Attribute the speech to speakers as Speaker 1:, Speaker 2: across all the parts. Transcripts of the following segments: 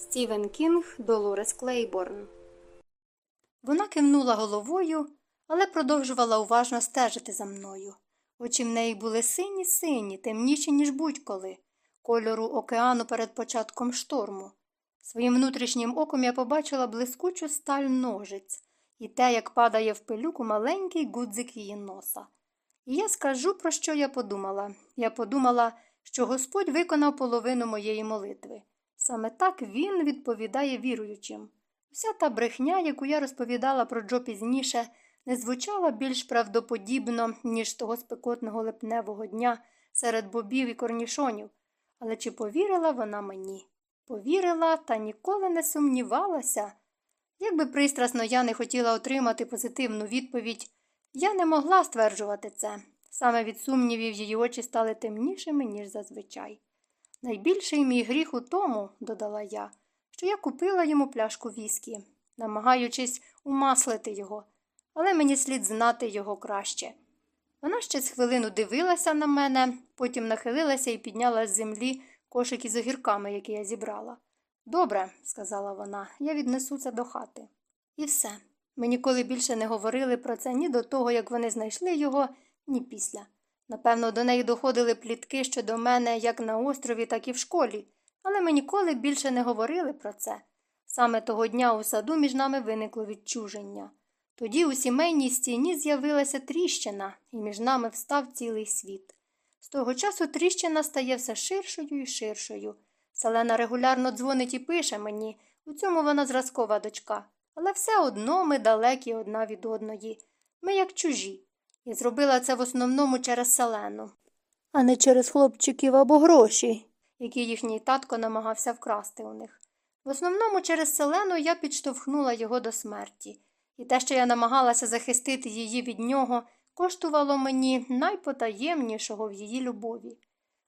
Speaker 1: Стівен Кінг Долорес Клейборн. Вона кивнула головою, але продовжувала уважно стежити за мною. Очі в неї були сині сині, темніші, ніж будь-коли, кольору океану перед початком шторму. Своїм внутрішнім оком я побачила блискучу сталь ножиць і те, як падає в пилюку маленький гудзик її носа. І я скажу, про що я подумала. Я подумала, що Господь виконав половину моєї молитви. Саме так він відповідає віруючим. Вся та брехня, яку я розповідала про Джо пізніше, не звучала більш правдоподібно, ніж того спекотного липневого дня серед бобів і корнішонів. Але чи повірила вона мені? Повірила та ніколи не сумнівалася. Якби пристрасно я не хотіла отримати позитивну відповідь, я не могла стверджувати це. Саме від сумнівів її очі стали темнішими, ніж зазвичай. Найбільший мій гріх у тому, додала я, що я купила йому пляшку віскі, намагаючись умаслити його, але мені слід знати його краще. Вона ще з хвилину дивилася на мене, потім нахилилася і підняла з землі кошик із огірками, які я зібрала. Добре, сказала вона, я віднесу це до хати. І все. Ми ніколи більше не говорили про це ні до того, як вони знайшли його, ні після. Напевно, до неї доходили плітки щодо мене як на острові, так і в школі, але ми ніколи більше не говорили про це. Саме того дня у саду між нами виникло відчуження. Тоді у сімейній стіні з'явилася тріщина, і між нами встав цілий світ. З того часу тріщина стає все ширшою і ширшою. Селена регулярно дзвонить і пише мені, у цьому вона зразкова дочка. Але все одно ми далекі одна від одної. Ми як чужі. І зробила це в основному через селену, а не через хлопчиків або гроші, які їхній татко намагався вкрасти у них. В основному через селену я підштовхнула його до смерті, і те, що я намагалася захистити її від нього, коштувало мені найпотаємнішого в її любові.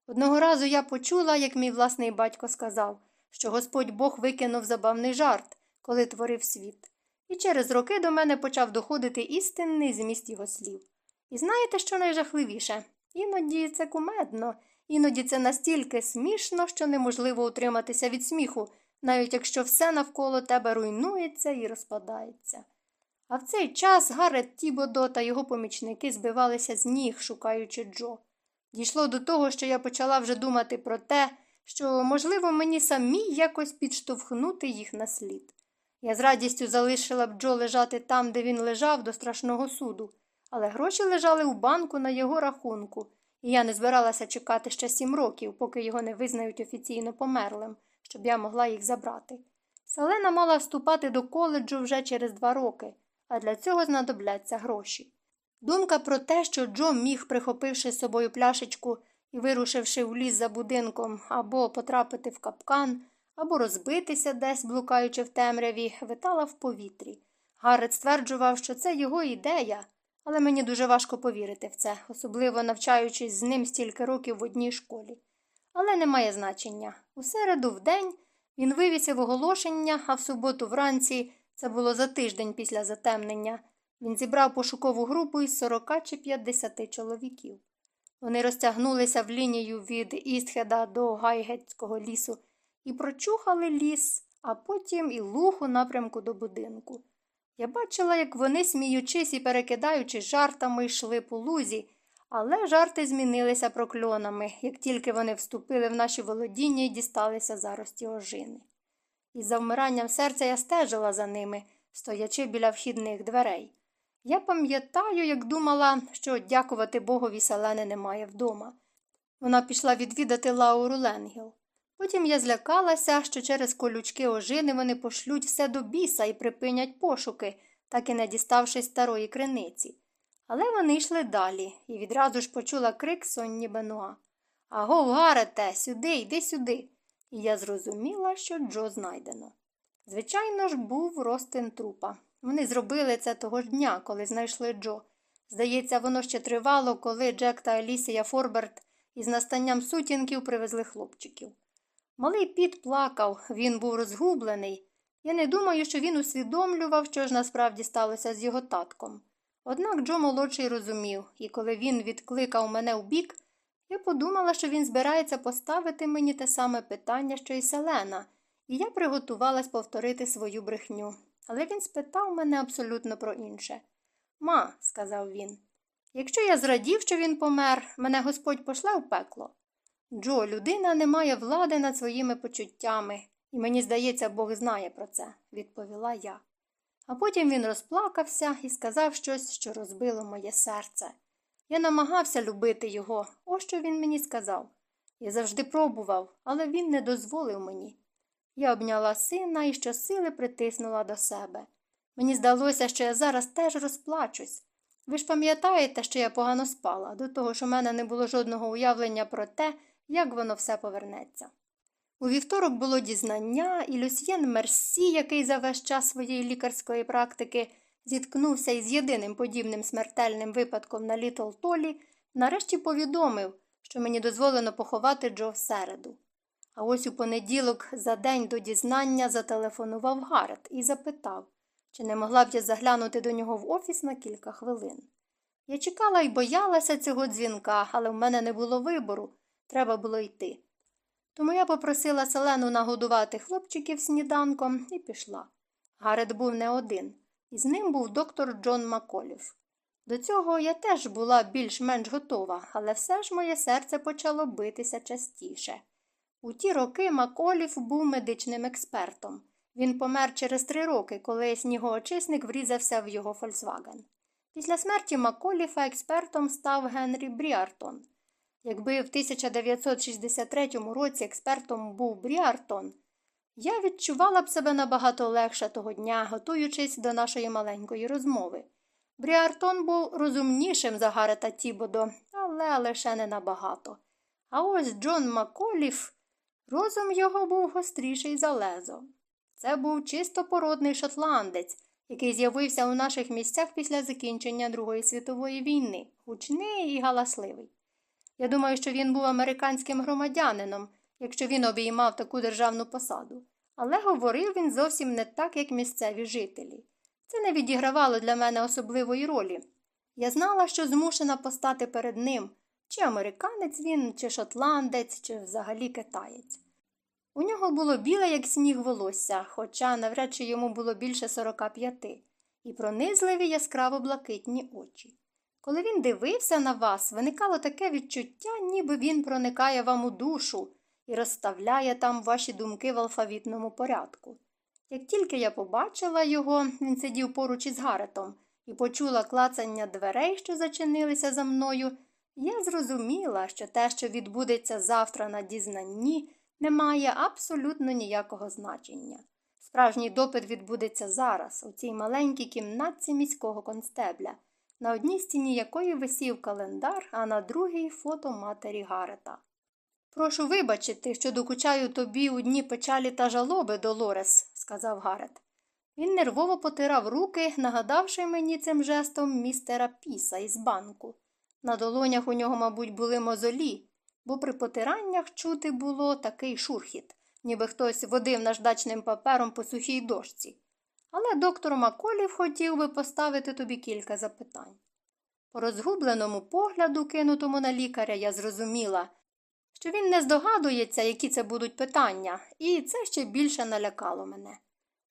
Speaker 1: Одного разу я почула, як мій власний батько сказав, що Господь Бог викинув забавний жарт, коли творив світ, і через роки до мене почав доходити істинний зміст його слів. І знаєте, що найжахливіше? Іноді це кумедно, іноді це настільки смішно, що неможливо утриматися від сміху, навіть якщо все навколо тебе руйнується і розпадається. А в цей час Гаррет Тібодо та його помічники збивалися з ніг, шукаючи Джо. Дійшло до того, що я почала вже думати про те, що, можливо, мені самій якось підштовхнути їх на слід. Я з радістю залишила б Джо лежати там, де він лежав до страшного суду, але гроші лежали у банку на його рахунку, і я не збиралася чекати ще сім років, поки його не визнають офіційно померлим, щоб я могла їх забрати. Селена мала вступати до коледжу вже через два роки, а для цього знадобляться гроші. Думка про те, що Джо міг, прихопивши з собою пляшечку і вирушивши в ліс за будинком, або потрапити в капкан, або розбитися десь, блукаючи в темряві, витала в повітрі. Гаррет стверджував, що це його ідея, але мені дуже важко повірити в це, особливо навчаючись з ним стільки років в одній школі. Але немає значення. У середу в день він вивісив оголошення, а в суботу вранці, це було за тиждень після затемнення, він зібрав пошукову групу із 40 чи 50 чоловіків. Вони розтягнулися в лінію від Істхеда до Гайгетського лісу і прочухали ліс, а потім і луг у напрямку до будинку. Я бачила, як вони, сміючись і перекидаючись жартами, йшли по лузі, але жарти змінилися прокльонами, як тільки вони вступили в наші володіння і дісталися зарості ожини. Із завмиранням серця я стежила за ними, стоячи біля вхідних дверей. Я пам'ятаю, як думала, що дякувати Богові селени немає вдома. Вона пішла відвідати Лауру Ленгіл. Потім я злякалася, що через колючки ожини вони пошлють все до біса і припинять пошуки, так і не діставшись старої криниці. Але вони йшли далі і відразу ж почула крик Сонні Бенуа. Агов, Гарете, сюди, йди сюди. І я зрозуміла, що Джо знайдено. Звичайно ж, був ростин трупа. Вони зробили це того ж дня, коли знайшли Джо. Здається, воно ще тривало, коли Джек та Алісія Форберт із настанням сутінків привезли хлопчиків. Малий піт плакав, він був розгублений. Я не думаю, що він усвідомлював, що ж насправді сталося з його татком. Однак Джо молодший розумів, і коли він відкликав мене у бік, я подумала, що він збирається поставити мені те саме питання, що й Селена, і я приготувалась повторити свою брехню. Але він спитав мене абсолютно про інше. Ма, сказав він, якщо я зрадів, що він помер, мене Господь пошле в пекло. Джо, людина не має влади над своїми почуттями, і мені здається, Бог знає про це, відповіла я. А потім він розплакався і сказав щось, що розбило моє серце. Я намагався любити його, ось що він мені сказав. Я завжди пробував, але він не дозволив мені. Я обняла сина і щосили притиснула до себе. Мені здалося, що я зараз теж розплачусь. Ви ж пам'ятаєте, що я погано спала, до того ж у мене не було жодного уявлення про те, як воно все повернеться. У вівторок було дізнання, і Люсьєн Мерсі, який за весь час своєї лікарської практики зіткнувся із єдиним подібним смертельним випадком на Літл Толі, нарешті повідомив, що мені дозволено поховати Джо в середу. А ось у понеділок, за день до дізнання, зателефонував Гарет і запитав, чи не могла б я заглянути до нього в офіс на кілька хвилин. Я чекала і боялася цього дзвінка, але в мене не було вибору, треба було йти. Тому я попросила Селену нагодувати хлопчиків сніданком і пішла. Гарет був не один, і з ним був доктор Джон Маколів. До цього я теж була більш-менш готова, але все ж моє серце почало битися частіше. У ті роки Маколів був медичним експертом. Він помер через три роки, коли снігоочисник врізався в його Фольксваген. Після смерті Маколіфа експертом став Генрі Бріартон. Якби в 1963 році експертом був Бріартон, я відчувала б себе набагато легше того дня, готуючись до нашої маленької розмови. Бріартон був розумнішим за Гарета Тібодо, але лише не набагато. А ось Джон Маколіф, розум його був гостріший за лезо. Це був чисто породний шотландець, який з'явився у наших місцях після закінчення Другої світової війни, гучний і галасливий. Я думаю, що він був американським громадянином, якщо він обіймав таку державну посаду, але говорив він зовсім не так, як місцеві жителі. Це не відігравало для мене особливої ролі. Я знала, що змушена постати перед ним, чи американець він, чи шотландець, чи взагалі китаєць. У нього було біле, як сніг волосся, хоча навряд чи йому було більше 45, і пронизливі яскраво блакитні очі. Коли він дивився на вас, виникало таке відчуття, ніби він проникає вам у душу і розставляє там ваші думки в алфавітному порядку. Як тільки я побачила його, він сидів поруч із Гаретом і почула клацання дверей, що зачинилися за мною, я зрозуміла, що те, що відбудеться завтра на дізнанні, не має абсолютно ніякого значення. Справжній допит відбудеться зараз, у цій маленькій кімнатці міського констебля, на одній стіні якої висів календар, а на другій фото матері Гарета. Прошу вибачити, що докучаю тобі у дні печалі та жалоби, Долорес, сказав Гарет. Він нервово потирав руки, нагадавши мені цим жестом містера Піса із банку. На долонях у нього, мабуть, були мозолі, бо при потираннях чути було такий шурхіт, ніби хтось водив наждачним папером по сухій дошці. Але доктор Маколів хотів би поставити тобі кілька запитань. По розгубленому погляду, кинутому на лікаря, я зрозуміла, що він не здогадується, які це будуть питання, і це ще більше налякало мене.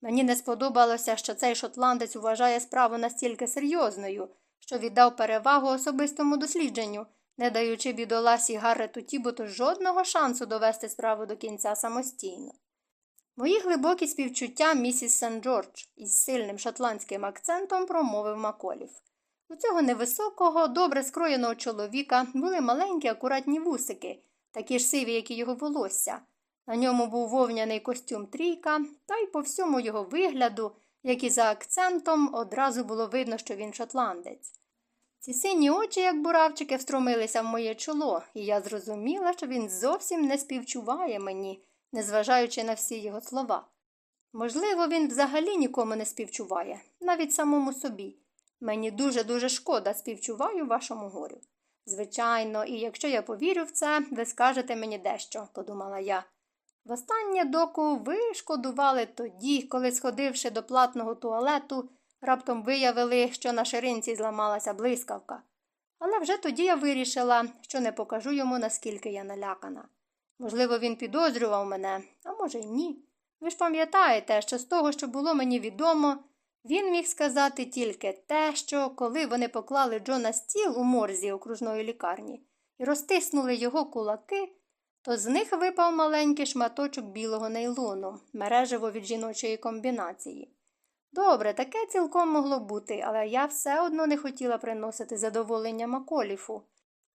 Speaker 1: Мені не сподобалося, що цей шотландець вважає справу настільки серйозною, що віддав перевагу особистому дослідженню, не даючи бідоласі Гаррету Тіботу жодного шансу довести справу до кінця самостійно. Мої глибокі співчуття місіс Сен Джордж із сильним шотландським акцентом промовив Маколів. У цього невисокого, добре скроєного чоловіка були маленькі акуратні вусики, такі ж сиві, як і його волосся. На ньому був вовняний костюм трійка, та й по всьому його вигляду, як і за акцентом, одразу було видно, що він шотландець. Ці сині очі, як буравчики, встромилися в моє чоло, і я зрозуміла, що він зовсім не співчуває мені, незважаючи на всі його слова. Можливо, він взагалі нікому не співчуває, навіть самому собі. Мені дуже дуже шкода, співчуваю вашому горю. Звичайно, і якщо я повірю в це, ви скажете мені дещо, подумала я. Востаннє доку ви шкодували тоді, коли, сходивши до платного туалету, раптом виявили, що на ширинці зламалася блискавка. Але вже тоді я вирішила, що не покажу йому, наскільки я налякана. Можливо, він підозрював мене, а може, й ні. Ви ж пам'ятаєте, що з того, що було мені відомо, він міг сказати тільки те, що коли вони поклали Джо на стіл у морзі окружної лікарні і розтиснули його кулаки, то з них випав маленький шматочок білого нейлону, мережево від жіночої комбінації. Добре, таке цілком могло бути, але я все одно не хотіла приносити задоволення Маколіфу,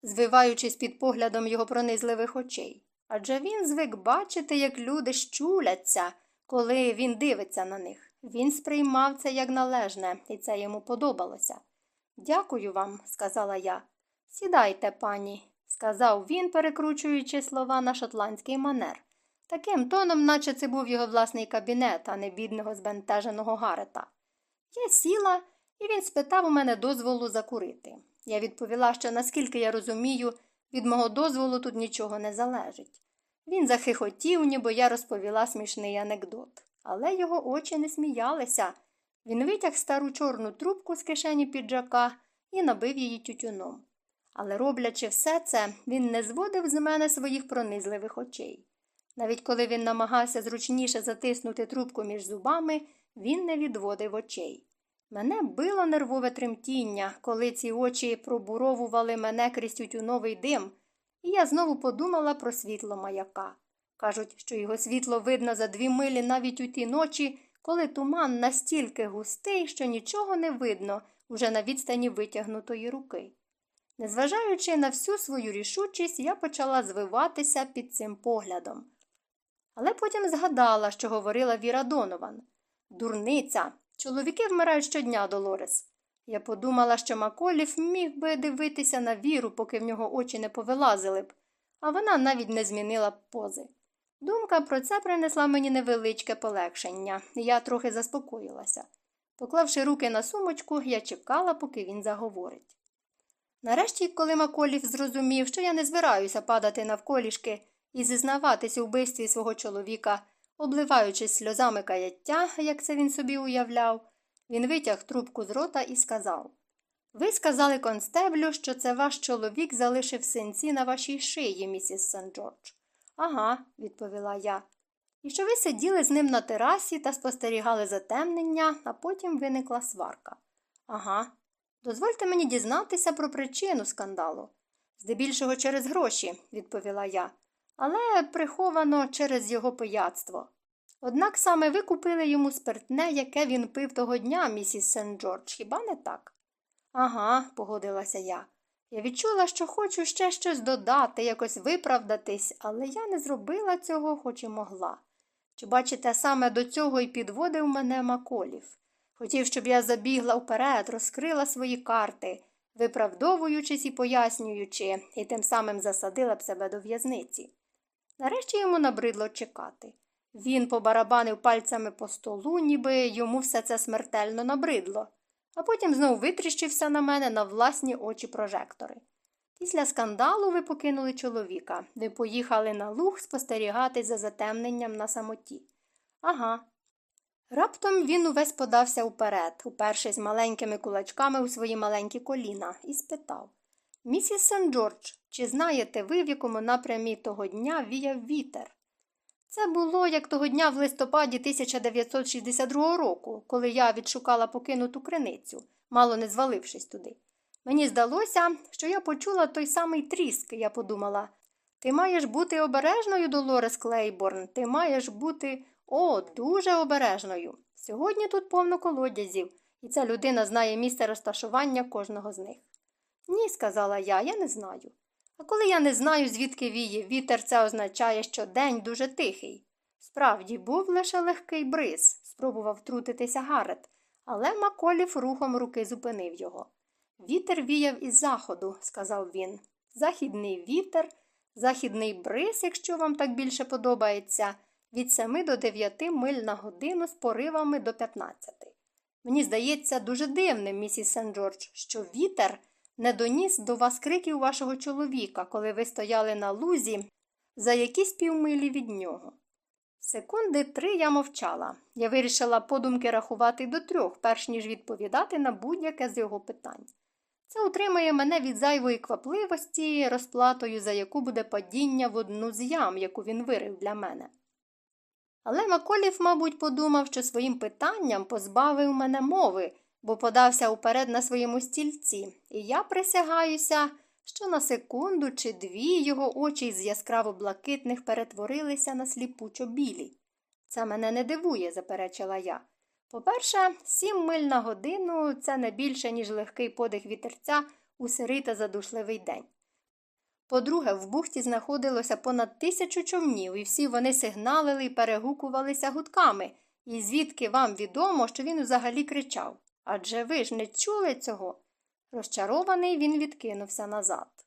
Speaker 1: звиваючись під поглядом його пронизливих очей. Адже він звик бачити, як люди щуляться, коли він дивиться на них. Він сприймав це як належне, і це йому подобалося. Дякую вам, сказала я. Сідайте, пані, сказав він, перекручуючи слова на шотландський манер. Таким тоном, наче це був його власний кабінет, а не бідного збентеженого Гарета. Я сіла, і він спитав у мене дозволу закурити. Я відповіла, що наскільки я розумію, від мого дозволу тут нічого не залежить. Він захихотів, ніби я розповіла смішний анекдот, але його очі не сміялися. Він витяг стару чорну трубку з кишені піджака і набив її тютюном. Але, роблячи все це, він не зводив з мене своїх пронизливих очей. Навіть коли він намагався зручніше затиснути трубку між зубами, він не відводив очей. Мене било нервове тремтіння, коли ці очі пробуровували мене крізь тютюновий дим, і я знову подумала про світло маяка. Кажуть, що його світло видно за дві милі навіть у ті ночі, коли туман настільки густий, що нічого не видно уже на відстані витягнутої руки. Незважаючи на всю свою рішучість, я почала звиватися під цим поглядом. Але потім згадала, що говорила Віра Донован. Дурниця. Чоловіки вмирають щодня, Долорес. Я подумала, що Маколів міг би дивитися на віру, поки в нього очі не повилазили б, а вона навіть не змінила пози. Думка про це принесла мені невеличке полегшення, я трохи заспокоїлася. Поклавши руки на сумочку, я чекала, поки він заговорить. Нарешті, коли Маколів зрозумів, що я не збираюся падати навколішки і зізнаватись у вбивстві свого чоловіка, обливаючись сльозами каяття, як це він собі уявляв, він витяг трубку з рота і сказав Ви сказали констеблю, що це ваш чоловік залишив синці на вашій шиї, місіс Сен Джордж. Ага, відповіла я. І що ви сиділи з ним на терасі та спостерігали затемнення, а потім виникла сварка. Ага. Дозвольте мені дізнатися про причину скандалу. Здебільшого через гроші, відповіла я, але приховано через його пияцтво. Однак саме ви купили йому спиртне, яке він пив того дня, місіс Сен Джордж, хіба не так? Ага, погодилася я. Я відчула, що хочу ще щось додати, якось виправдатись, але я не зробила цього, хоч і могла. Чи бачите, саме до цього й підводив мене Маколів. Хотів, щоб я забігла вперед, розкрила свої карти, виправдовуючись і пояснюючи, і тим самим засадила б себе до в'язниці. Нарешті йому набридло чекати. Він побарабанив пальцями по столу, ніби йому все це смертельно набридло, а потім знову витріщився на мене на власні очі прожектори. Після скандалу ви покинули чоловіка, ви поїхали на луг спостерігати за затемненням на самоті. Ага. Раптом він увесь подався вперед, упершись маленькими кулачками у свої маленькі коліна, і спитав Місіс Сен Джордж, чи знаєте ви, в якому напрямі того дня віяв вітер? Це було як того дня в листопаді 1962 року, коли я відшукала покинуту криницю, мало не звалившись туди. Мені здалося, що я почула той самий тріск, я подумала. Ти маєш бути обережною, Долорес Клейборн, ти маєш бути о, дуже обережною. Сьогодні тут повно колодязів, і ця людина знає місце розташування кожного з них. Ні, сказала я, я не знаю. А коли я не знаю, звідки віє вітер, це означає, що день дуже тихий. Справді, був лише легкий бриз, спробував втрутитися Гарет, але Маколів рухом руки зупинив його. Вітер віяв із заходу, сказав він. Західний вітер, західний бриз, якщо вам так більше подобається, від 7 до 9 миль на годину з поривами до 15. Мені здається дуже дивним, місіс Сен Джордж, що вітер не доніс до вас криків вашого чоловіка, коли ви стояли на лузі за якісь півмилі від нього. Секунди три я мовчала. Я вирішила подумки рахувати до трьох, перш ніж відповідати на будь-яке з його питань. Це утримує мене від зайвої квапливості, розплатою, за яку буде падіння в одну з ям, яку він вирив для мене. Але Маколів, мабуть, подумав, що своїм питанням позбавив мене мови, бо подався уперед на своєму стільці, і я присягаюся, що на секунду чи дві його очі з яскраво блакитних перетворилися на сліпучо білі. Це мене не дивує, заперечила я. По-перше, сім миль на годину це не більше, ніж легкий подих вітерця у сирий та задушливий день. По-друге, в бухті знаходилося понад тисячу човнів, і всі вони сигналили і перегукувалися гудками. І звідки вам відомо, що він взагалі кричав? Адже ви ж не чули цього? Розчарований він відкинувся назад.